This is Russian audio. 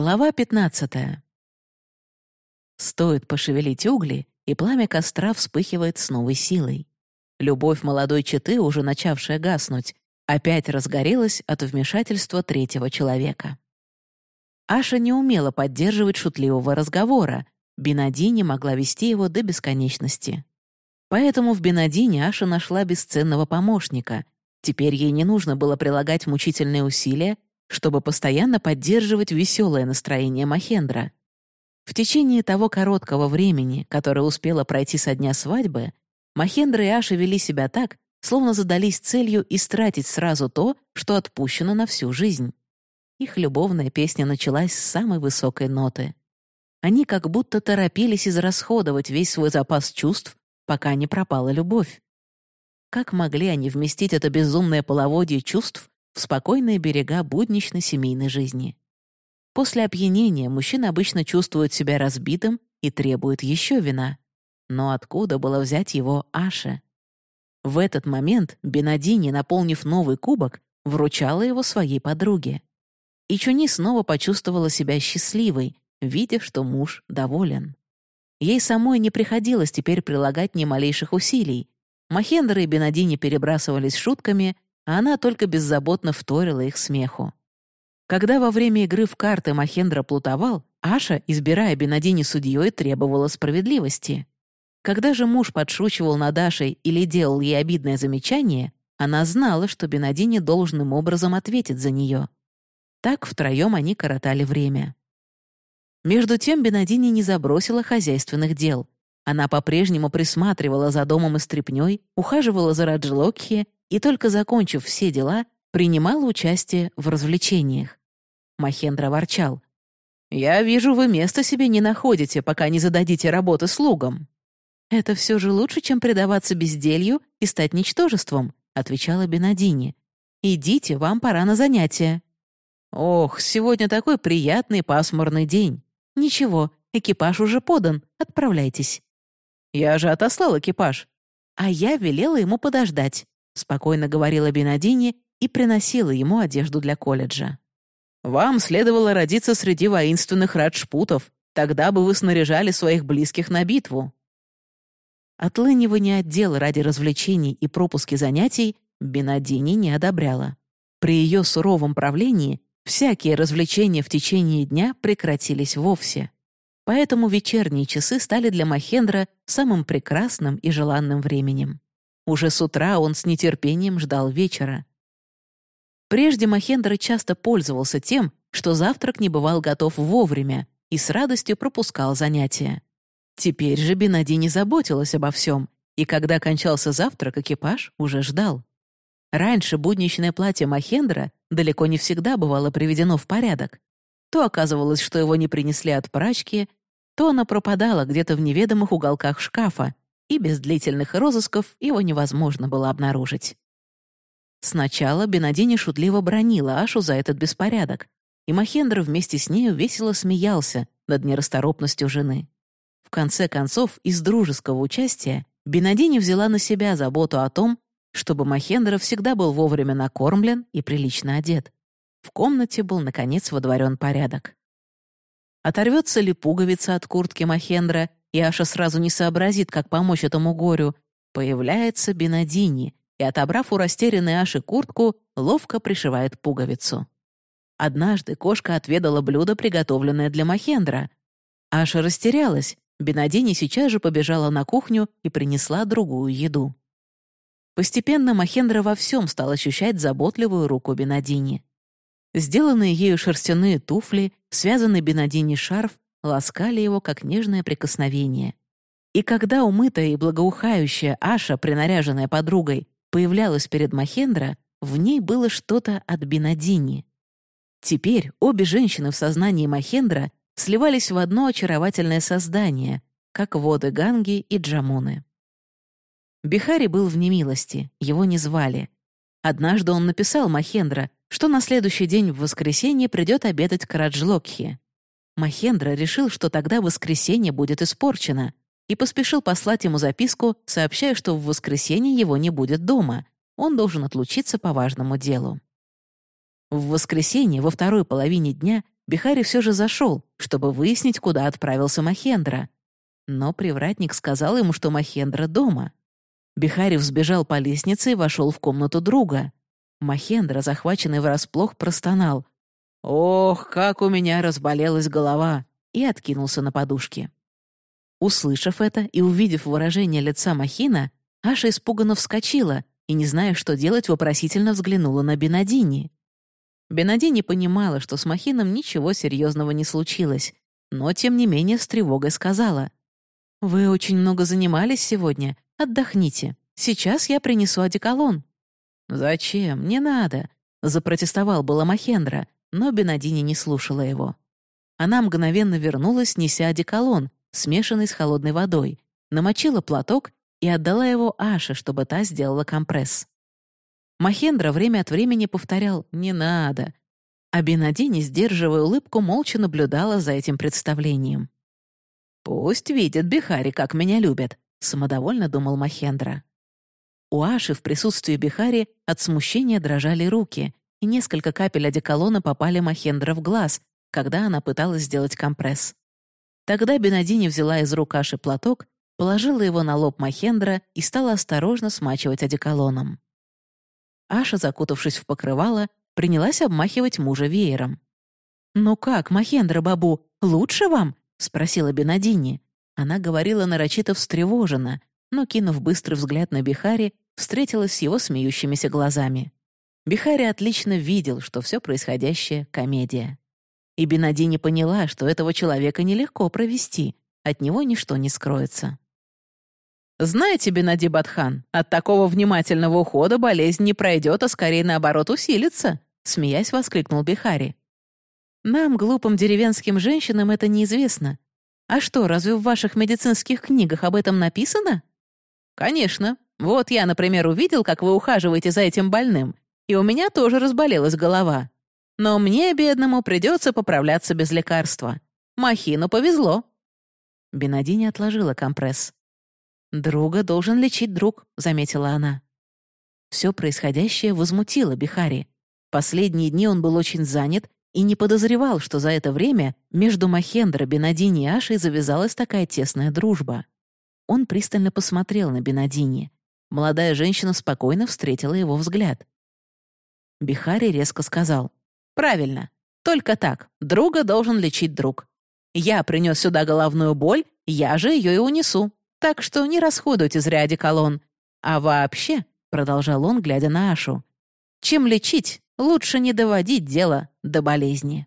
Глава 15. Стоит пошевелить угли, и пламя костра вспыхивает с новой силой. Любовь молодой четы, уже начавшая гаснуть, опять разгорелась от вмешательства третьего человека. Аша не умела поддерживать шутливого разговора, Бенадини могла вести его до бесконечности. Поэтому в Бенадине Аша нашла бесценного помощника. Теперь ей не нужно было прилагать мучительные усилия, чтобы постоянно поддерживать веселое настроение Махендра. В течение того короткого времени, которое успело пройти со дня свадьбы, Махендра и Аша вели себя так, словно задались целью истратить сразу то, что отпущено на всю жизнь. Их любовная песня началась с самой высокой ноты. Они как будто торопились израсходовать весь свой запас чувств, пока не пропала любовь. Как могли они вместить это безумное половодье чувств в спокойные берега будничной семейной жизни. После опьянения мужчина обычно чувствует себя разбитым и требует еще вина. Но откуда было взять его Аше? В этот момент Бенадини, наполнив новый кубок, вручала его своей подруге. И Чуни снова почувствовала себя счастливой, видя, что муж доволен. Ей самой не приходилось теперь прилагать ни малейших усилий. Махендра и Бенадини перебрасывались шутками, а она только беззаботно вторила их смеху. Когда во время игры в карты Махендра плутовал, Аша, избирая Бенадини судьей, требовала справедливости. Когда же муж подшучивал над Ашей или делал ей обидное замечание, она знала, что Бенадини должным образом ответит за нее. Так втроем они коротали время. Между тем Бенадини не забросила хозяйственных дел. Она по-прежнему присматривала за домом и стряпнёй, ухаживала за Раджлокхи и только закончив все дела, принимала участие в развлечениях. Махендра ворчал. «Я вижу, вы места себе не находите, пока не зададите работы слугам». «Это все же лучше, чем предаваться безделью и стать ничтожеством», отвечала Бенадини. «Идите, вам пора на занятия». «Ох, сегодня такой приятный пасмурный день». «Ничего, экипаж уже подан, отправляйтесь». «Я же отослал экипаж». «А я велела ему подождать спокойно говорила Бенадини и приносила ему одежду для колледжа. «Вам следовало родиться среди воинственных раджпутов, тогда бы вы снаряжали своих близких на битву». Отлынивание отдела ради развлечений и пропуски занятий Бенадини не одобряла. При ее суровом правлении всякие развлечения в течение дня прекратились вовсе. Поэтому вечерние часы стали для Махендра самым прекрасным и желанным временем. Уже с утра он с нетерпением ждал вечера. Прежде Махендра часто пользовался тем, что завтрак не бывал готов вовремя и с радостью пропускал занятия. Теперь же Бенади не заботилась обо всем, и когда кончался завтрак, экипаж уже ждал. Раньше будничное платье Махендра далеко не всегда бывало приведено в порядок. То оказывалось, что его не принесли от прачки, то оно пропадало где-то в неведомых уголках шкафа, и без длительных розысков его невозможно было обнаружить. Сначала Бенадини шутливо бронила Ашу за этот беспорядок, и Махендра вместе с нею весело смеялся над нерасторопностью жены. В конце концов, из дружеского участия Бенадини взяла на себя заботу о том, чтобы Махендра всегда был вовремя накормлен и прилично одет. В комнате был, наконец, водворен порядок. Оторвется ли пуговица от куртки Махендра, и Аша сразу не сообразит, как помочь этому горю, появляется Бенадини и, отобрав у растерянной Аши куртку, ловко пришивает пуговицу. Однажды кошка отведала блюдо, приготовленное для Махендра. Аша растерялась. Бенадини сейчас же побежала на кухню и принесла другую еду. Постепенно Махендра во всем стал ощущать заботливую руку Бенадини. Сделанные ею шерстяные туфли, связанный Бенадини шарф ласкали его, как нежное прикосновение. И когда умытая и благоухающая Аша, принаряженная подругой, появлялась перед Махендра, в ней было что-то от Бинадини. Теперь обе женщины в сознании Махендра сливались в одно очаровательное создание, как воды Ганги и Джамуны. Бихари был в немилости, его не звали. Однажды он написал Махендра, что на следующий день в воскресенье придет обедать к Раджлокхе. Махендра решил, что тогда воскресенье будет испорчено, и поспешил послать ему записку, сообщая, что в воскресенье его не будет дома, он должен отлучиться по важному делу. В воскресенье во второй половине дня Бихари все же зашел, чтобы выяснить, куда отправился Махендра. Но привратник сказал ему, что Махендра дома. Бихари взбежал по лестнице и вошел в комнату друга. Махендра, захваченный врасплох, простонал. «Ох, как у меня разболелась голова!» и откинулся на подушке. Услышав это и увидев выражение лица Махина, Аша испуганно вскочила и, не зная, что делать, вопросительно взглянула на Бенадини. Бенадини понимала, что с Махином ничего серьезного не случилось, но, тем не менее, с тревогой сказала. «Вы очень много занимались сегодня. Отдохните. Сейчас я принесу одеколон». «Зачем? Не надо», — запротестовал было Махендра, но Бенадини не слушала его. Она мгновенно вернулась, неся одеколон, смешанный с холодной водой, намочила платок и отдала его Аше, чтобы та сделала компресс. Махендра время от времени повторял «не надо», а Бенадини, сдерживая улыбку, молча наблюдала за этим представлением. «Пусть видят Бихари, как меня любят», — самодовольно думал Махендра. У Аши в присутствии Бихари от смущения дрожали руки, и несколько капель одеколона попали Махендра в глаз, когда она пыталась сделать компресс. Тогда Бенадини взяла из рук Аши платок, положила его на лоб Махендра и стала осторожно смачивать одеколоном. Аша, закутавшись в покрывало, принялась обмахивать мужа веером. «Ну как, Махендра Бабу, лучше вам?» — спросила Бенадини. Она говорила нарочито встревоженно, но, кинув быстрый взгляд на Бихари, встретилась с его смеющимися глазами. Бихари отлично видел, что все происходящее — комедия. И Бенадини поняла, что этого человека нелегко провести, от него ничто не скроется. «Знаете, Бенади Батхан, от такого внимательного ухода болезнь не пройдет, а скорее наоборот усилится», смеясь воскликнул Бихари. «Нам, глупым деревенским женщинам, это неизвестно. А что, разве в ваших медицинских книгах об этом написано?» «Конечно. Вот я, например, увидел, как вы ухаживаете за этим больным, и у меня тоже разболелась голова. Но мне, бедному, придется поправляться без лекарства. Махину повезло». Бенадини отложила компресс. «Друга должен лечить друг», — заметила она. Все происходящее возмутило Бихари. Последние дни он был очень занят и не подозревал, что за это время между Махендра, Бенадини и Ашей завязалась такая тесная дружба. Он пристально посмотрел на Бенадини. Молодая женщина спокойно встретила его взгляд. Бихари резко сказал. Правильно. Только так. Друга должен лечить друг. Я принес сюда головную боль, я же ее и унесу. Так что не расходуйте зря одеколон. А вообще, — продолжал он, глядя на Ашу, — чем лечить, лучше не доводить дело до болезни.